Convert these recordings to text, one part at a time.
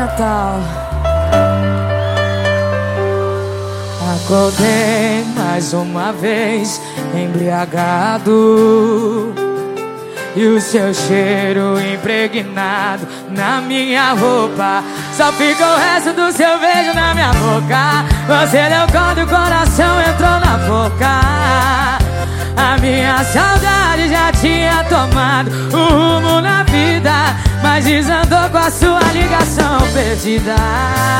Natal. Acordei mais uma vez, embriagado. E o seu cheiro impregnado na minha roupa. Só fica o resto do seu beijo na minha boca. Você deu conta o coração entrou na boca. A minha saudade já tinha tomado o rumo na vida. Mas desandou com a sua ligação perdida prejuízo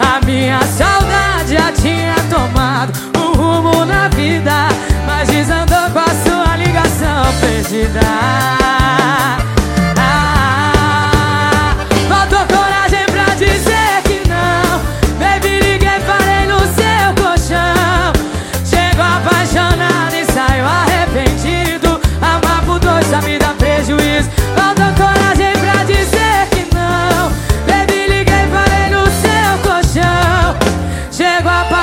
a minha saudade já tinha tomado um rumo na vida Mas desandou com a sua ligação perdida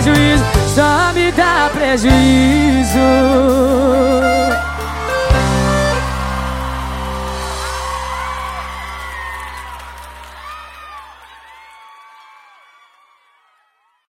prejuízo, só me dá prejuízo.